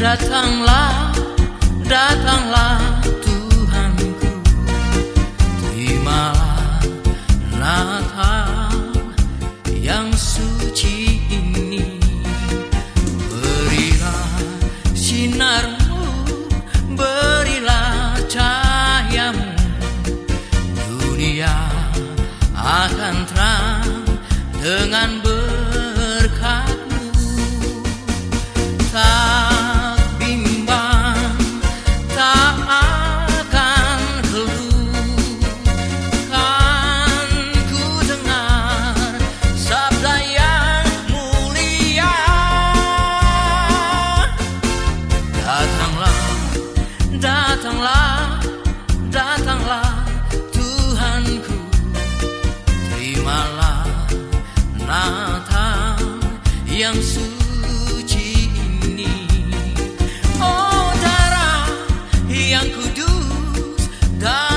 Datanglah, datanglah Tuhanku. Terimalah Natal yang suci ini. Berilah sinarmu, berilah cahayamu Dunia akan terang dengan Datanglah, datanglah, datanglah Tuhanku. Terimalah Natal yang suci ini. Oh darah yang kudus darah